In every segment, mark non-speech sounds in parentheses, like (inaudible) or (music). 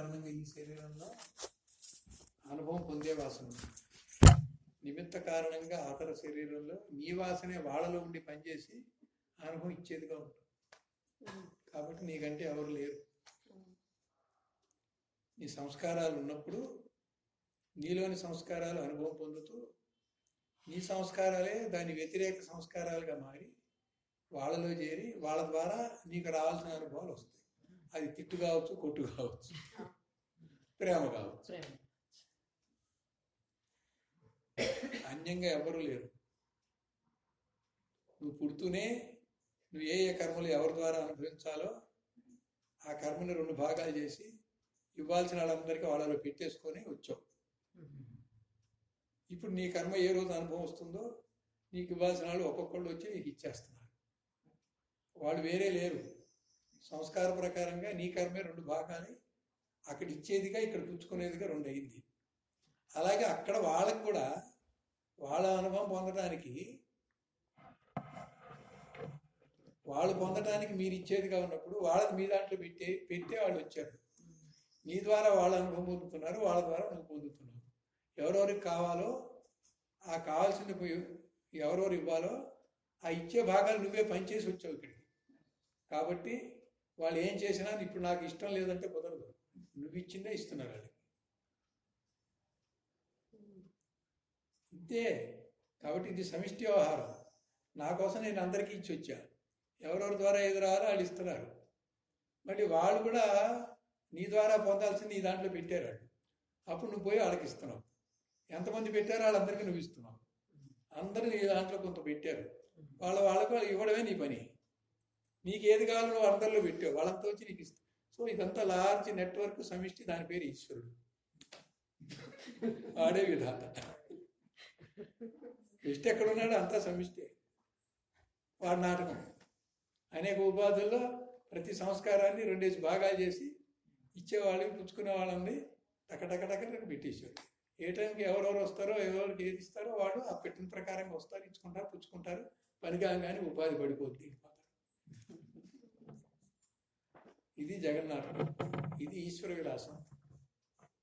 కారణంగా ఈ శరీరంలో అనుభవం పొందే వాసన ఉంది. నిమిత్త కారణంగా ఆతర శరీరంలో నీ వాసనే వాళ్ళలో ఉండి పనిచేసి అనుభవం ఇచ్చేదిగా ఉంటుంది. కాబట్టి నీకంటే ఎవరు లేరు. నీ సంస్కారాలు ఉన్నప్పుడు నీలోని సంస్కారాలు అనుభవం పొందుతూ నీ సంస్కారాలే దాని వ్యతిరేక సంస్కారాలుగా మారి వాళ్ళలో చేరి వాళ్ళ ద్వారా నీకు రావాల్సిన అనుభవాలు వస్తాయి. అది తిట్టు కావచ్చు కొట్టు కావచ్చు. ప్రేమ కావచ్చు. అన్యంగా ఎవరు లేరు. నువ్వు పుడుతూనే నువ్వు ఏ ఏ కర్మలు ఎవరి ద్వారా అనుభవించాలో ఆ కర్మని రెండు భాగాలు చేసి ఇవ్వాల్సిన వాళ్ళందరికీ వాళ్ళలో పెట్టేసుకొని వచ్చావు. ఇప్పుడు నీ కర్మ ఏ రోజు అనుభవం వస్తుందో నీకు ఇవ్వాల్సిన వాళ్ళు ఒక్కొక్కళ్ళు వచ్చి నీకు ఇచ్చేస్తున్నారు. వాళ్ళు వేరే లేరు. సంస్కార ప్రకారంగా నీ కర్మే రెండు భాగాలే. అక్కడ ఇచ్చేదిగా ఇక్కడ పుచ్చుకునేదిగా రెండు అయింది. అలాగే అక్కడ వాళ్ళకు కూడా వాళ్ళ అనుభవం పొందడానికి వాళ్ళు పొందడానికి మీరు ఇచ్చేదిగా ఉన్నప్పుడు వాళ్ళని మీ దాంట్లో పెట్టే పెట్టే వాళ్ళు వచ్చారు. నీ ద్వారా వాళ్ళ అనుభవం పొందుతున్నారు వాళ్ళ ద్వారా నువ్వు పొందుతున్నావు. ఎవరెవరికి కావాలో ఆ కావాల్సిన ఎవరెవరు ఇవ్వాలో ఆ ఇచ్చే భాగాలు నువ్వే పనిచేసి వచ్చావు ఇక్కడికి. కాబట్టి వాళ్ళు ఏం చేసినా ఇప్పుడు నాకు ఇష్టం లేదంటే కుదరదు. నువ్వు ఇచ్చిందే ఇస్తున్నారు వాళ్ళకి ఇంతే. కాబట్టి ఇది సమిష్టి వ్యవహారం. నా కోసం నేను అందరికీ ఇచ్చి వచ్చా. ఎవరెవరి ద్వారా ఎదురారో వాళ్ళు ఇస్తున్నారు. మళ్ళీ వాళ్ళు కూడా నీ ద్వారా పొందాల్సింది నీ దాంట్లో పెట్టారు వాళ్ళు. అప్పుడు నువ్వు పోయి వాళ్ళకి ఇస్తున్నావు. ఎంతమంది పెట్టారో వాళ్ళందరికీ నువ్వు ఇస్తున్నావు. అందరూ నీ దాంట్లో కొంత పెట్టారు. వాళ్ళ వాళ్ళకు వాళ్ళు ఇవ్వడమే నీ పని. నీకు ఏది కావాలో నువ్వు అందరిలో పెట్టావు. వాళ్ళంతా వచ్చి నీకు ఇస్తావు సో ఇదంతా లార్జ్ నెట్వర్క్ సమిష్టి దాని పేరు ఈశ్వరుడు. ఆడే విధాత. ఇష్ట ఎక్కడ ఉన్నాడు అంతా సమిష్టి. వాడి నాటకం. అనేక ఉపాధుల్లో ప్రతి సంస్కారాన్ని రెండేసి భాగాలు చేసి ఇచ్చేవాళ్ళకి పుచ్చుకునే వాళ్ళని టకటకటకలకు పెట్టేశాడు. ఏ టైంకి ఎవరెవరు వస్తారో ఎవరికి ఏది ఇస్తారో వాడు ఆ పెట్టిన ప్రకారంగా వస్తారు ఇచ్చుకుంటారు పుచ్చుకుంటారు. పని కాగానే ఉపాధి పడిపోద్ది. ఇది జగన్నాథం. ఇది ఈశ్వర విలాసం.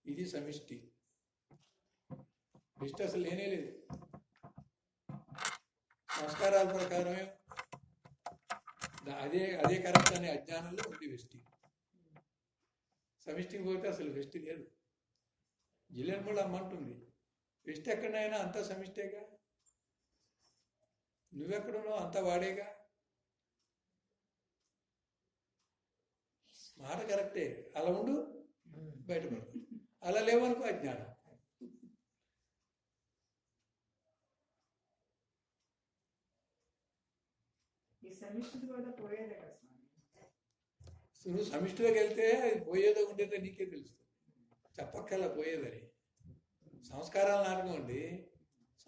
ఇది సమిష్టి. లిస్ట్ అసలు లేనే లేదు. సంస్కారాల ప్రకారమే అదే అదే కరెక్ట్ అనే అజ్ఞానంలో ఉంది వెష్టి సమిష్టికి పోతే అసలు వెష్టి లేదు. జిల్లెన్మూల అమ్మంటుంది వెష్టి ఎక్కడైనా అంతా సమిష్టేగా? నువ్వెక్కడున్నావు అంతా వాడేగా? మాట కరెక్టే. అలా ఉండు బయటపడు. అలా లేవనుకో అజ్ఞానం. నువ్వు సమిష్టిలోకి వెళ్తే అది పోయేదో ఉండేదో నీకే తెలుస్తుంది. చెప్పక్కల్లా పోయేదని సంస్కారాలు నాటకం అండి.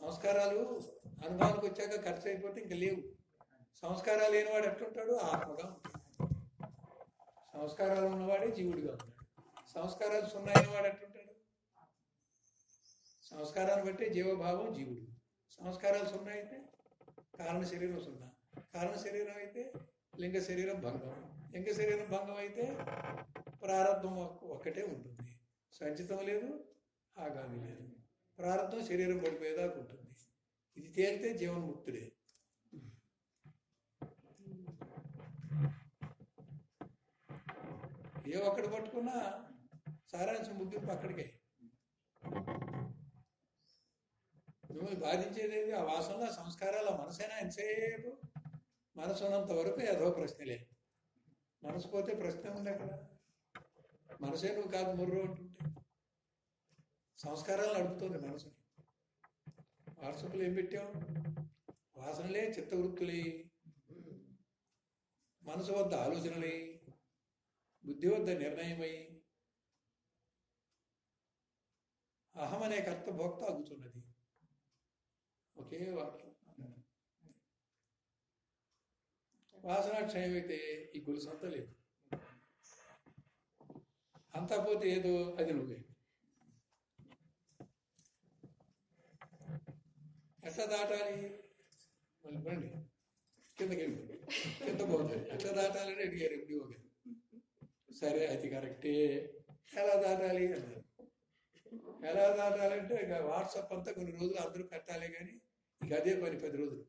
సంస్కారాలు అనుభవానికి వచ్చాక ఖర్చు అయిపోతే ఇంకా లేవు. సంస్కారాలు లేనివాడు ఎట్లుంటాడు? ఆత్మగా ఉంటాడు. సంస్కారాలు ఉన్నవాడే జీవుడిగా ఉన్నాడు. సంస్కారాలు సున్నాయిన వాడు ఎట్లుంటాడు? సంస్కారాన్ని బట్టే జీవభావం జీవుడు. సంస్కారాలు సున్నా అయితే కారణ శరీరం సున్నా. కారణ శరీరం అయితే లింగ శరీరం భంగం. లింగ శరీరం భంగం అయితే ప్రారంభం ఒక్కటే ఉంటుంది. సంచితం లేదు ఆగామి లేదు. ప్రారంభం శరీరం పడిపోయేదాకా ఉంటుంది. ఇది తేలితే జీవన్ముక్తుడే. ఏ ఒక్కడు పట్టుకున్నా సారాంశం ముగింపు అక్కడికే. మిమ్మల్ని బాధించేది ఏది? ఆ వాసనలో సంస్కారాల మనసైనా ఎంతసేపు? మనసు ఉన్నంత వరకు ఏదో ప్రశ్నలే మనసు పోతే ప్రశ్న ఉంది అక్కడ మనసే నువ్వు కాదు ముర్రు అంటుంటే. సంస్కారాలు నడుపుతుంది మనసుని. వాట్సాప్లో ఏం పెట్టావు? వాసనలే చిత్తవృత్తులే. మనసు వద్ద ఆలోచనలే. బుద్ధి వద్ద నిర్ణయమై అహం అనే కర్తభోక్త అగుతున్నది ఒకే వాక్యం. వాసన క్షయమైతే ఈ గొలుసు అంతా లేదు. అంతా పోతే ఏదో అది నువ్వే ఎట్లా దాటాలి? మళ్ళీ బండి కిందకి వెళ్ళిపోయి కింద పోతుంది ఎట్లా దాటాలని అడిగారు ఎప్పుడు గారు. సరే అది కరెక్టే. ఎలా దాటాలి అన్నారు. ఎలా దాటాలంటే ఇక వాట్సాప్ అంతా కొన్ని రోజులు అందరూ కట్టాలి కానీ ఇక అదే పని పది రోజులు.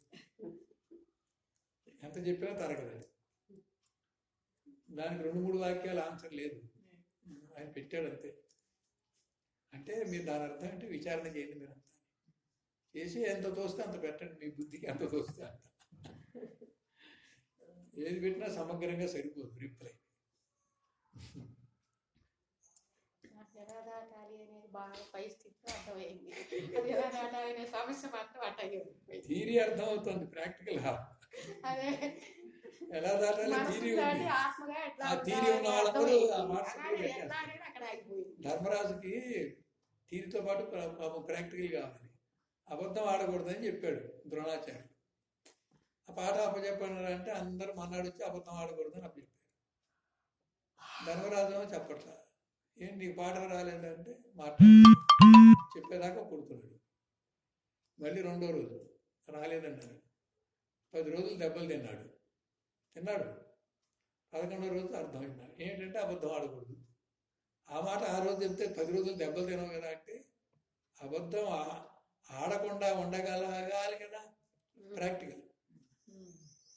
ఎంత చెప్పినా తరగదు దానికి రెండు మూడు వాక్యాలు ఆన్సర్ లేదు. ఆయన పెట్టాడు అంతే. అంటే మీరు దాని అర్థం అంటే విచారణ చేయండి మీరు అంతా. చేసి ఎంత తోస్తే అంత పెట్టండి మీ బుద్ధికి ఎంత తోస్తే అంత. ఏది పెట్టినా సమగ్రంగా సరిపోదు రిప్లై. నాకు ఎలా దాటాలి అనేది బాగా పై స్థితిలో అర్థమైంది. అది ఎలా దాటాలి అనే సమస్య మాత్రం అట్టగే ఉంది. థీరీ అర్థం అవుతుంది ప్రాక్టికల్ అదే. ఎలా దాటాలి? థీరీ ఉంది. ఆ థీరీ ఉన్న వాళ్ళందరూ. ఆ ఆగిపోయింది ధర్మరాజుకి థీరీతో పాటు ప్రాక్టికల్ కావాలి. అబద్ధం ఆడకూడదని చెప్పాడు ద్రోణాచార్యుడు. ఆ పాట అప్పచెప్పన్నారు అంటే అందరూ మన్నాడు వచ్చి అబద్ధం ఆడకూడదని అప్పచెప్పారు. ధర్మరాజు చెప్పట్లా. ఏంటి నీకు పాట రాలేదంటే మాట్లాడు చెప్పేదాకా పుడుతున్నాడు మళ్ళీ రెండో రోజు రాలేదన్నారు పది రోజులు దెబ్బలు తిన్నాడు. తిన్నాడు. పదకొండో రోజు అర్థమైంది. ఏంటంటే అబద్ధం ఆడకూడదు. ఆ మాట ఆ రోజు చెప్తే పది రోజులు దెబ్బలు తినవు కదా అంటే అబద్ధం ఆడకుండా ఉండగలగాలి కదా. ప్రాక్టికల్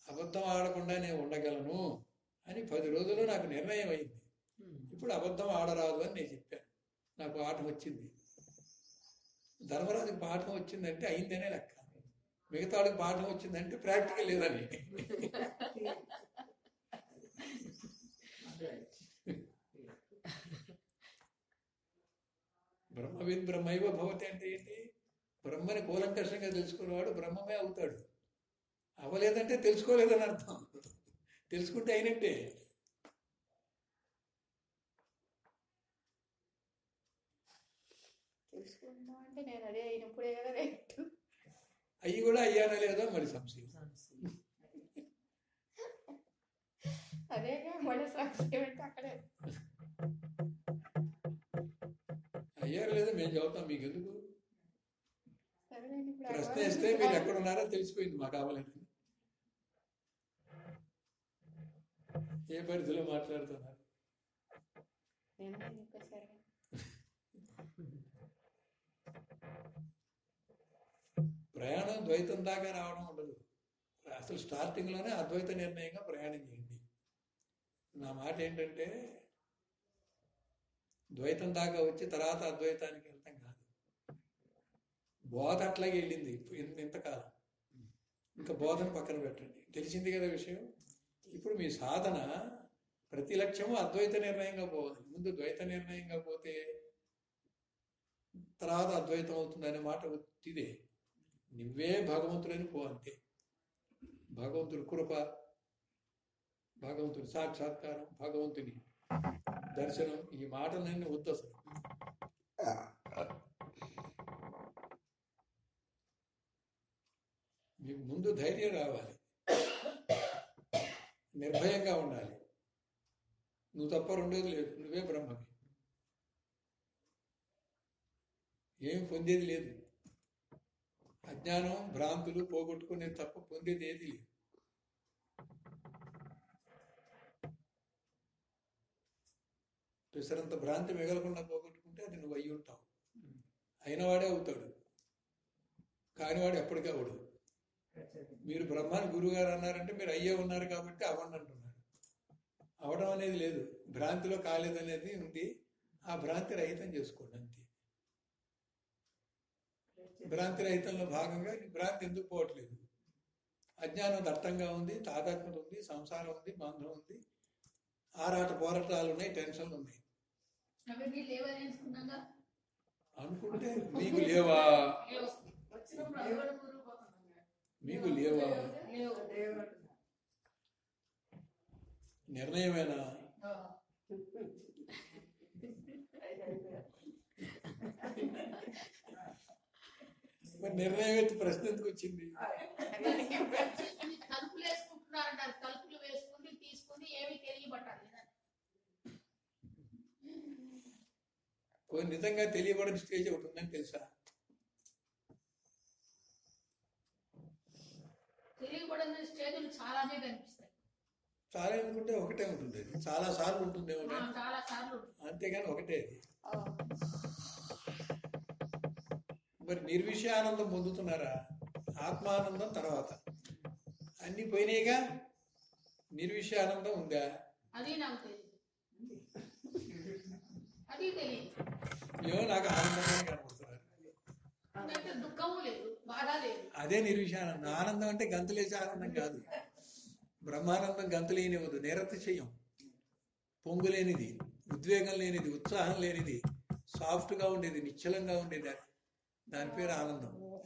అబద్ధం ఆడకుండా నేను ఉండగలను. అని పది రోజులు నాకు నిర్ణయం అయింది. ఇప్పుడు అబద్ధం ఆడరాదు అని నేను చెప్పాను. నాకు పాఠం వచ్చింది. ధర్మరాజుకి పాఠం వచ్చిందంటే అయిందనే లెక్క. మిగతా వాళ్ళకి పాఠం వచ్చిందంటే ప్రాక్టికల్ లేదని. బ్రహ్మవిద్ బ్రహ్మైవ భవతి అంటే ఏంటి? బ్రహ్మని కూలంకషంగా తెలుసుకునేవాడు బ్రహ్మమే అవుతాడు. అవ్వలేదంటే తెలుసుకోలేదని అర్థం. తెలుసుకుంటే అయినట్టే. తెలుసుకుందాం అంటే నేను అదే అయినప్పుడే కదా రేటు. అయ్యి కూడా అయ్యానా లేదో మరి సంశయం. అదేగా మళ్ళీ సంశయం అంటే అక్కడే. అయ్యారు లేదో మేము చెబుతాం మీకు ఎందుకు ప్రశ్న. వేస్తే మీరు ఎక్కడ ఉన్నారో తెలిసిపోయింది మాకు కావాలని ఏ పరిధిలో మాట్లాడుతున్నారు? ప్రయాణం ద్వైతం దాకా రావడం ఉండదు. అసలు స్టార్టింగ్లోనే అద్వైత నిర్ణయంగా ప్రయాణం చేయండి. నా మాట ఏంటంటే ద్వైతం దాకా వచ్చి తర్వాత అద్వైతానికి వెళ్తాం కాదు. బోధ అట్లాగే వెళ్ళింది ఇంతకాలం. ఇంకా బోధన పక్కన పెట్టండి. తెలిసింది కదా విషయం? ఇప్పుడు మీ సాధన ప్రతి లక్ష్యము అద్వైత నిర్ణయంగా పోవాలి. ముందు ద్వైత నిర్ణయంగా పోతే తర్వాత అద్వైతం అవుతుంది అనే మాట ఇదే నువ్వే భగవంతుడని పో అంతే. భగవంతుడి కృప భగవంతుడి సాక్షాత్కారం భగవంతుని దర్శనం ఈ మాటలన్నీ వద్దు అసలు. మీకు ముందు ధైర్యం రావాలి. నిర్భయంగా ఉండాలి. నువ్వు తప్ప రెండోది లేదు. నువ్వే బ్రహ్మవి. ఏం పొందేది లేదు. అజ్ఞానం భ్రాంతులు పోగొట్టుకునే తప్ప పొందేది ఏది లేదు. పిసరంత భ్రాంతి మిగలకుండా పోగొట్టుకుంటే అది నువ్వు అయ్యి ఉంటావు అయినవాడే అవుతాడు. కానివాడు ఎప్పటికీ అవడు మీరు బ్రహ్మాని గురువుగారు అన్నారంటే మీరు అయ్యే ఉన్నారు కాబట్టి అవ్వండి అంటున్నారు. అవడం అనేది లేదు. భ్రాంతిలో కాలేదనేది ఉంది. ఆ భ్రాంతి రహితం చేసుకోండి అంతే. భ్రాంతి రహితంలో భాగంగా ఈ భ్రాంతి ఎందుకు పోవట్లేదు? అజ్ఞానం దట్టంగా ఉంది తాదాత్మ్యత ఉంది సంసారం ఉంది బంధం ఉంది. ఆరాట పోరాటాలు ఉన్నాయి టెన్షన్లు ఉన్నాయి. అనుకుంటే మీకు లేవా వచ్చినప్పుడు అది కూడా కూరుకుపోతున్నాగా మీకు లేవా? నిర్ణయమేనా. మరి నిర్ణయం ఎత్తి ప్రశ్న ఎందుకు వచ్చింది? తలుపులు వేసుకుంటున్నారంటారు ఏమీ తెలియబట్టాలి నిజంగా తెలియబడిన స్టేజ్ ఒకటి ఉందని తెలుసా? తెలియబడిన స్టేజులు చాలానే కనిపిస్తాయి. చాలా ఎందుకుంటే ఒకటే ఉంటుంది. అది చాలా సార్లు ఉంటుందేమో చాలా సార్లు అంతేగాని ఒకటే అది. మరి నిర్విషయానందం పొందుతున్నారా? ఆత్మానందం తర్వాత. అన్ని పోయినాయిగా? నిర్విషయానందం ఉందా? అది నాకు తెలియదు అది తెలియదు ఏమో నాకు ఆనందంగానే కనబడుతున్నారు దుఃఖము లేదు. అదే నిర్విషయానందం ఆనందం అంటే గంతులేసే ఆనందం కాదు. బ్రహ్మానందం గంతులేనివ్వదు నిరతిశయం పొంగు లేనిది ఉద్వేగం లేనిది ఉత్సాహం లేనిది సాఫ్ట్గా ఉండేది నిశ్చలంగా ఉండేది. అది. దాని పేరు ఆనందం.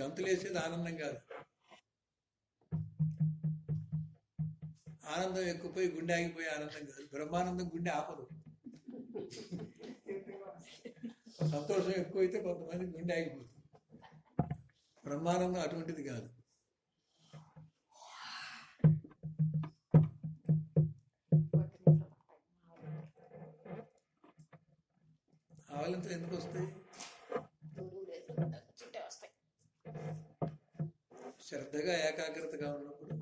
గంతులేసేది ఆనందం కాదు. ఆనందం ఎక్కువపోయి గుండె ఆగిపోయి ఆనందం కాదు. బ్రహ్మానందం గుండె ఆపదు. (laughs) సంతోషం ఎక్కువైతే కొంతమంది గుండె ఆగిపోతుంది. బ్రహ్మానందం అటువంటిది కాదు. ఒక ఆవలింతలు ఎందుకు వస్తాయి? వస్తాయి శ్రద్ధగా ఏకాగ్రతగా ఉన్నప్పుడు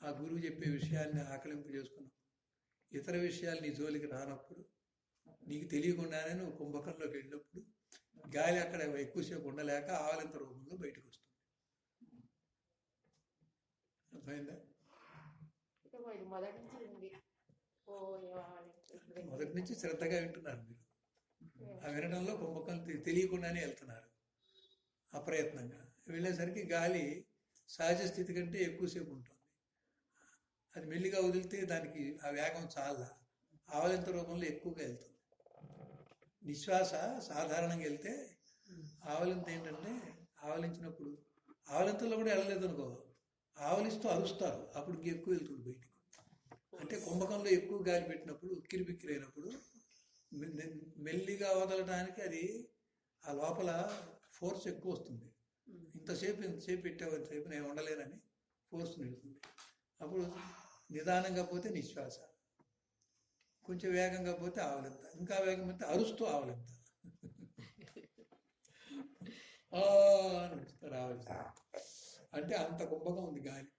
ఆ గురువు చెప్పే విషయాన్ని ఆకలింపు చేసుకున్నప్పుడు ఇతర విషయాలు నీ జోలికి రానప్పుడు నీకు తెలియకుండానే నువ్వు కుంభకంలోకి వెళ్ళినప్పుడు గాలి అక్కడ ఎక్కువసేపు ఉండలేక ఆవలింత రూపంలో బయటకు వస్తుంది. అర్థమైందా? మొదటి నుంచి శ్రద్ధగా వింటున్నారు మీరు. ఆ వినడంలో కుంభకం తెలియకుండానే వెళ్తున్నారు. అప్రయత్నంగా. వెళ్ళేసరికి గాలి సహజ స్థితి కంటే ఎక్కువసేపు ఉంటుంది. అది మెల్లిగా వదిలితే దానికి ఆ వేగం చాలా ఆవలింత రూపంలో ఎక్కువగా వెళ్తుంది. నిశ్వాస సాధారణంగా వెళ్తే ఆవలింత ఏంటంటే ఆవలించినప్పుడు ఆవలింతలో కూడా వెళ్ళలేదు అనుకో ఆవలిస్తూ అరుస్తారు. అప్పుడు ఎక్కువ వెళ్తుంది బయటికి. అంటే కుంభకంలో ఎక్కువ గాలి పెట్టినప్పుడు ఉక్కిరి బిక్కిరి అయినప్పుడు మెల్లిగా వదలడానికి అది ఆ లోపల ఫోర్స్ ఎక్కువ వస్తుంది. ఇంతసేపు ఇంతసేపు పెట్టావు ఇంతసేపు నేను ఉండలేనని ఫోర్స్ నిలుతుంది అప్పుడు నిదానంగా పోతే నిశ్వాస. కొంచెం వేగంగా పోతే ఆవలింత ఇంకా వేగం పోతే అరుస్తూ ఆవలింత (laughs) ఆ అని అరుస్తారు ఆవలింత అంటే అంత కుంభకం ఉంది గాలి.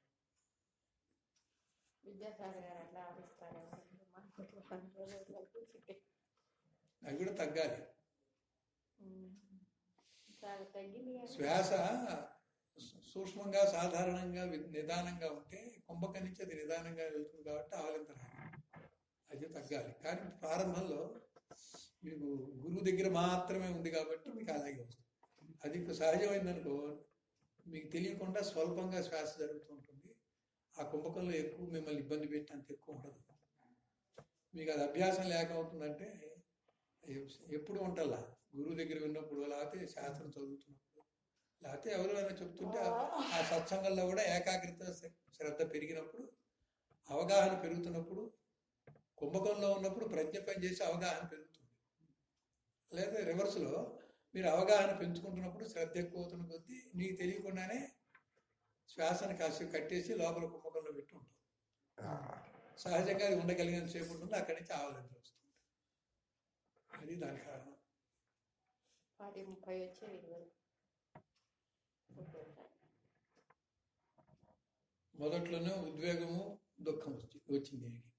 అవి కూడా తగ్గాలి. శ్వాస సూక్ష్మంగా సాధారణంగా నిదానంగా ఉంటే కుంభక నుంచి అది నిదానంగా వెళ్తుంది కాబట్టి ఆవలింత రాదు అది తగ్గాలి. కానీ ప్రారంభంలో మీకు గురువు దగ్గర మాత్రమే ఉంది కాబట్టి మీకు అలాగే వస్తుంది. అది ఇప్పుడు సహజమైందనుకో మీకు తెలియకుండా స్వల్పంగా శ్వాస జరుగుతూ ఉంటుంది. ఆ కుంభకంలో ఎక్కువ మిమ్మల్ని ఇబ్బంది పెట్టినంత ఎక్కువ ఉండదు. మీకు అది అభ్యాసం లేక అవుతుందంటే ఎప్పుడు ఉంటల్లా? గురువు దగ్గర ఉన్నప్పుడు లేకపోతే శాస్త్రం చదువుతున్నప్పుడు లేకపోతే ఎవరైనా చెప్తుంటే ఆ- సత్సంగంలో కూడా ఏకాగ్రత శ్రద్ధ పెరిగినప్పుడు అవగాహన పెరుగుతున్నప్పుడు కుంభకంలో ఉన్నప్పుడు ప్రజ్ఞ పనిచేసి అవగాహన పెరుగుతుంది. లేదా రివర్స్లో మీరు అవగాహన పెంచుకుంటున్నప్పుడు శ్రద్ధ ఎక్కువ అవుతున్న కొద్దీ నీకు తెలియకుండానే శ్వాసను కాసేపు కట్టేసి లోపల కుంభకంలో పెట్టి ఉంటాం సహజంగా అది ఉండగలిగిన సేపు ఉంటుంది అక్కడి నుంచి ఆవలించి వస్తుంది. అది దాని కారణం. మొదట్లోనే ఉద్వేగము దుఃఖం వచ్చి వచ్చింది దీనికి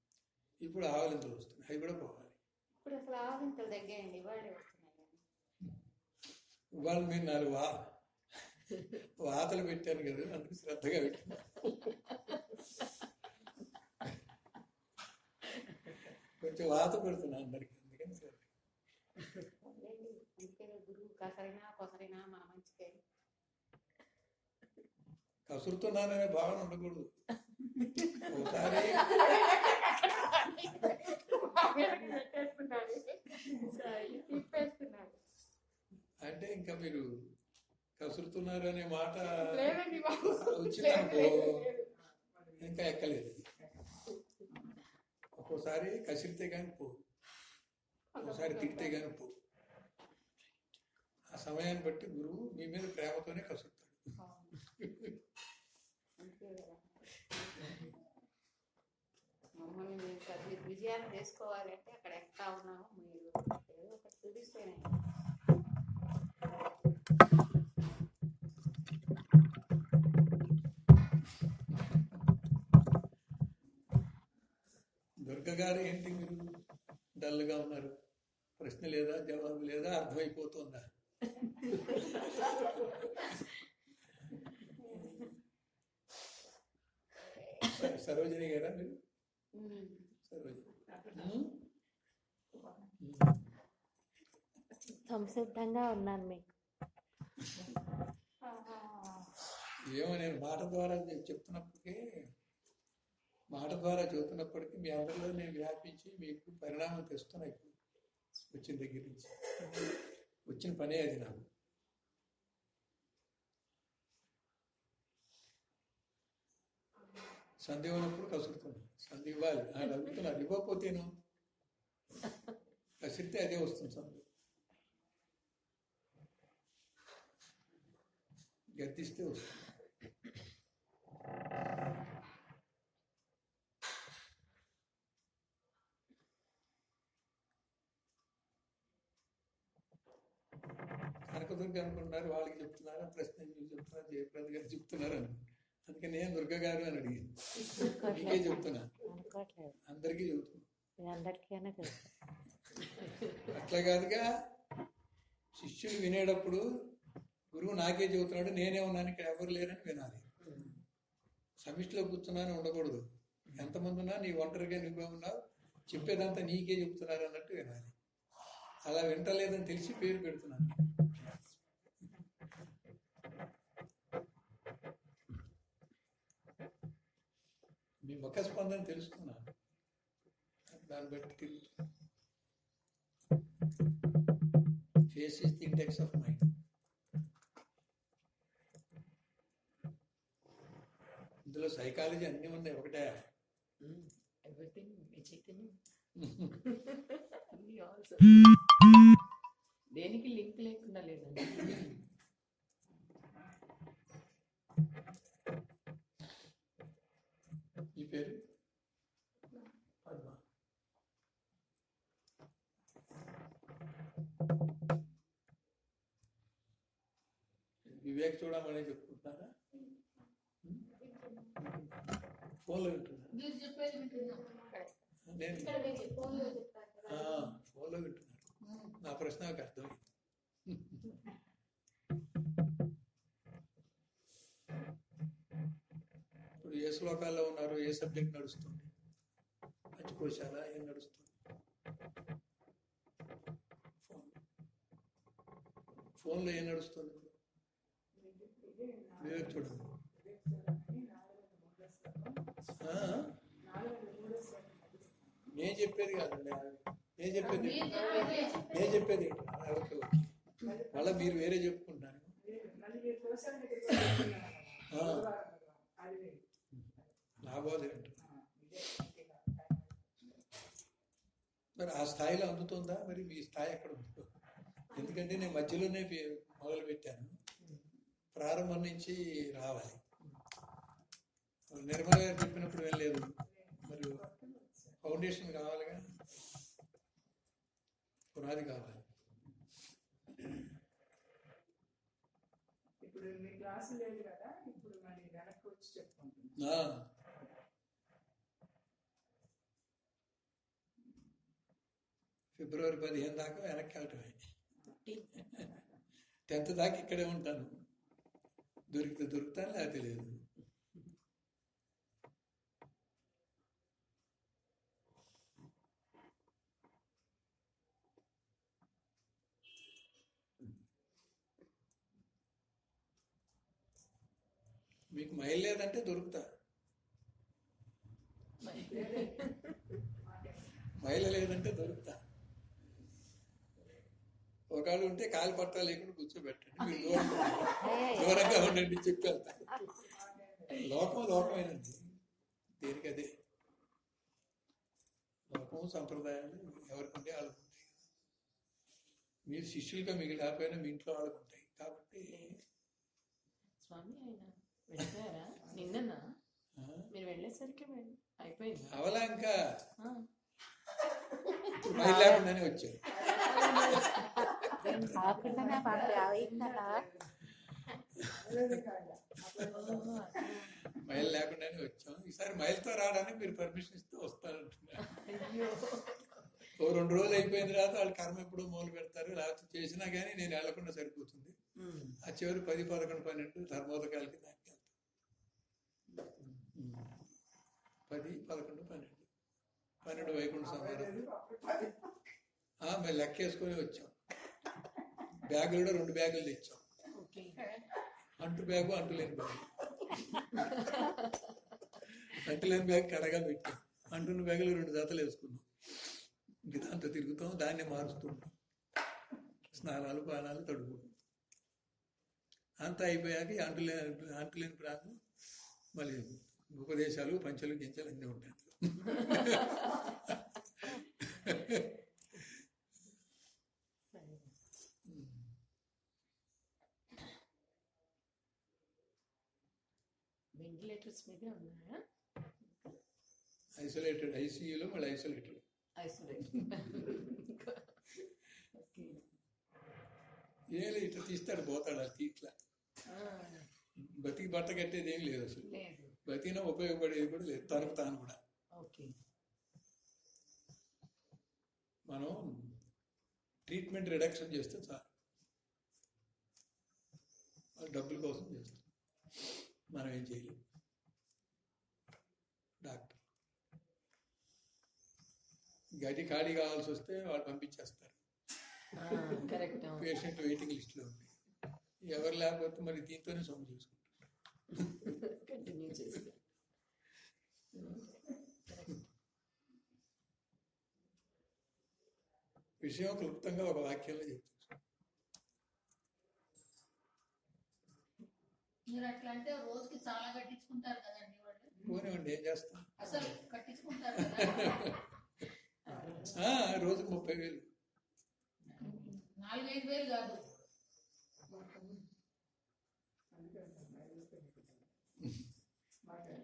ఇప్పుడు ఆవలింతలు వస్తున్నాయి. అవి కూడా పోవాలి. ఇప్పుడు అసలు ఆవింతలు తగ్గాయండి ఇవాళే వస్తున్నాయి కానీ ఇవాళ మీరు నాలుగు వా వాతలు పెట్టాను కదా అందుకు శ్రద్ధగా పెట్టాను. కొంచెం వాత పెడుతున్నా అందరికి అందుకని శ్రద్ధ కసురుతున్నాననే భావన ఉండకూడదు. ఒకసారి తిప్పేస్తున్నాడు అంటే ఇంకా మీరు కసురుతున్నారు అనే మాట వచ్చిందనుకో లేదు. ఇంకా ఎక్కలేదు. ఒక్కోసారి కసిరితే కానీ పో. ఒకసారి తిడితే కానీ పో. ఆ సమయాన్ని బట్టి గురువు మీ మీద ప్రేమతోనే కసురుతాడు అంతే కదా మమ్మల్ని మేము మీరు విజయాన్ని చేసుకోవాలంటే అక్కడ ఎక్కడ ఉన్నామో మీరు ఏదో ఒకటి చూపిస్తేనే. దుర్గగారు ఏంటి మీరు? డల్గా ఉన్నారు. ప్రశ్న లేదా జవాబు లేదా అర్థమైపోతుందా? సరే, సరోజిని గారా మీరు? సంసిద్ధంగా ఉన్నాను మీకు. ఏమో నేను మాట ద్వారా చెప్తున్నప్పటికీ మాట ద్వారా చెబుతున్నప్పటికీ మీ అందరిలో నేను వ్యాపించి మీకు పరిణామం తెస్తున్నా ఇప్పుడు వచ్చిన దగ్గర నుంచి. వచ్చిన పనే అది నాకు. సంధి ఉన్నప్పుడు కసురుతున్నాను సంధి ఇవ్వాలి. ఆయన అడుగుతున్నాను ఇవ్వకపోతేను కసిరితే అదే వస్తుంది సందేహం గద్దిస్తే వస్తుంది కనకదుర్గ అనుకుంటున్నారు వాళ్ళకి చెప్తున్నారా ప్రశ్న చెప్తున్నారు జయప్రద గారు చెప్తున్నారు అని. అందుకే నేను దుర్గ గారు అని అడిగింది మీకే చెప్తున్నా. అందరికీ చెబుతున్నా. అట్లా కాదుగా శిష్యులు వినేటప్పుడు గురువు నాకే చెబుతున్నాడు నేనే ఉన్నాను ఇక్కడ ఎవరు లేరని వినాలి. సమిష్టిలో కూర్చున్నాను ఉండకూడదు. ఎంతమంది ఉన్నా నీ ఒంటరిగా నువ్వే ఉన్నావు చెప్పేదంతా నీకే చెప్తున్నారు అన్నట్టు వినాలి. అలా వింటలేదని తెలిసి పేరు పెడుతున్నాను. మీ ముఖ స్పందన తెలుసుకున్నాను. దాన్ని బట్టి తిరుగుతున్నాను face is the index of mind ఇందులో సైకాలజీ అన్నీ ఉన్నాయి ఒకటే. ఆల్సో (laughs) (laughs) దేనికి లింక్ లేకుండా లేదండి. సబ్జెక్ట్ నడుస్తుంది. పంచకోశాల ఏం నడుస్తుంది? ఫోన్. ఫోన్లో ఏం నడుస్తుంది? వివేక్ చూడండి? నేను చెప్పేది కాదండి నేను చెప్పేది. నేను చెప్పేది. మళ్ళీ మీరు వేరే చెప్పుకుంటున్నారు మళ్ళీ మీరు కోశాల దగ్గరికి వెళ్తున్నారా? ఆ. గురువారం కదా. అది వేరు. నా బోధ ఏంటి? ఆ, ఇదే అంతేగా. మరి ఆ స్థాయిలో అందుతుందా మరి మీ స్థాయి ఎక్కడ ఉందో? ఎందుకంటే నేను మధ్యలోనే మొదలు పెట్టాను ప్రారంభం నుంచి రావాలి. నిర్మల గారు చెప్పినప్పుడు వెళ్ళలేదు మరి ఫౌండేషన్ కావాలిగా పునాది కావాలి. ఇప్పుడు మీ క్లాసు లేదు కదా? ఇప్పుడు మరి వెనక్కి వచ్చి చెప్పుకుంటున్నాను. ఫిబ్రవరి పదిహేను దాకా వెనక్కి వెళ్ళటమే. టెన్త్ దాకా ఇక్కడే ఉంటాను. దొరికితే దొరుకుతాను లేకపోతే లేదు. మీకు మైల్ లేదంటే దొరుకుతా. మైల లేదంటే దొరుకుతా. ఒకళ్ళు ఉంటే కాలు పట్టా లేకుండా కూర్చోబెట్టండి. మీరు దూరంగా ఉండండి. చెప్పేస్తా లోకం లోకమేనండి దేనికి అదే? లోకం సంప్రదాయాలు ఎవరికి ఉంటే వాళ్ళకు ఉంటాయి మీరు శిష్యులుగా మీకు లేకపోయినా మీ ఇంట్లో వాళ్ళకు ఉంటాయి కాబట్టి స్వామి ఆయన వెళ్ళిపోయారా? నిన్ననా? ఆ, మీరు వెళ్ళేసరికి వెళ్- అయిపోయింది. అవలా ఇంకా? వచ్చారు. (laughs) పంపి మైల్ లేకుండానే వచ్చాం. ఈసారి మైల్తో రావడానికి మీరు పర్మిషన్ ఇస్తే వస్తానంటున్నారు అయ్యో. ఓ రెండు రోజులు అయిపోయిన తర్వాత వాళ్ళు కర్మ ఎప్పుడో మొదలు పెడతారు. లేకపోతే చేసినా కానీ నేను వెళ్ళకుండా సరిపోతుంది. ఆ చివరి పది పదకొండు పన్నెండు ధర్మోదకాలకి దానికి వెళ్తాం. పది పదకొండు పన్నెండు. పన్నెండు వైకుంఠ. ఆ, మేము లెక్కేసుకొని వచ్చాం. బ్యాగులు కూడా రెండు బ్యాగులు తెచ్చాం. అంటు బ్యాగు అంటులేని బ్యాగు. అంటులేని బ్యాగ్ కడగా పెట్టాం. అంటున్న బ్యాగులు రెండు జతలు వేసుకున్నాం. ఇంక దాంతో తిరుగుతాం దాన్ని మారుస్తూ ఉంటాం. స్నానాలు పానాలు తడుపు అంతా అయిపోయాక ఈ అంటులేని ప్రాంతం మళ్ళీ ఉపదేశాలు పంచలు గించలు అన్నీ ఉంటాయి సరే వెంటిలేటర్స్ మీదే ఉన్నాయా? ఐసోలేటెడ్ ఐసీయూలో మళ్ళీ ఐసోలేటెడ్ ఐసోలేట్ ఓకే ఏం ఇట్లా తీస్తాడు పోతాడు అది తీట్లా. బతికి బట్ట కట్టేది ఏం లేదు అసలు. లేదు. బతికినా ఉపయోగపడేది కూడా లేదు తనకు తాను కూడా. మనం ట్రీట్మెంట్ రిడక్షన్ చేస్తే చాలు. డబ్బుల కోసం చేస్తాం. మనం ఏం చేయలేం. డాక్టర్. గది ఖాళీ కావాల్సి వస్తే వాళ్ళు పంపించేస్తారు. కరెక్ట్. పేషెంట్ వెయిటింగ్ లిస్ట్లో ఉంది. ఎవరు లేకపోతే మరి దీంతోనే సొమ్ము చూసుకుంటారు. కంటిన్యూ చేస్తా. కరెక్ట్ విషయం క్లుప్తంగా ఒక వాక్యంలో చెప్తారు మీరు అట్లా అంటే రోజుకి చాలా కట్టించుకుంటారు కదండి. పోనివ్వండి ఏం చేస్తాం? రోజుకు ముప్పై వేలు. మాకు.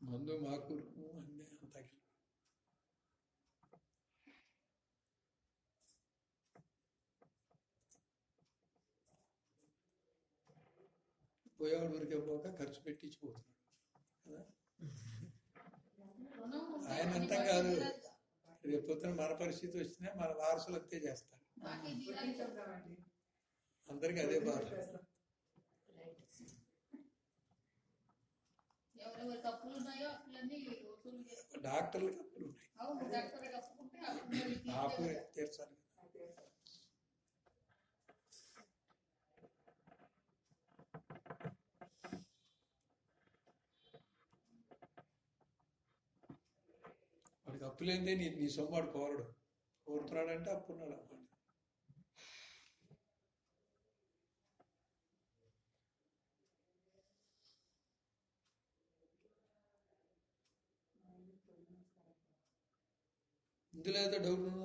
మందు మాకూరు అన్నీ అంతా పోయేవాడు ఊరికే పోక ఖర్చు పెట్టించిపోతున్నాడు. కదా? ఆయన అంతా కాదు. రేపు పొద్దున మన పరిస్థితి వచ్చినా మన వారసులు అంతే చేస్తారు. అందరికీ అదే బాధ. ఎవరెవరికి అప్పులు ఉన్నాయో. డాక్టర్లకి అప్పులు అప్పు తీర్చాలి. నీకు అప్పు లేనిదే నీ నీ సొమ్మాడు కోరడు. కోరుతున్నాడంటే అప్పున్నాడు అన్నమాట ఇందులో ఏదో డౌట్ ఉందా?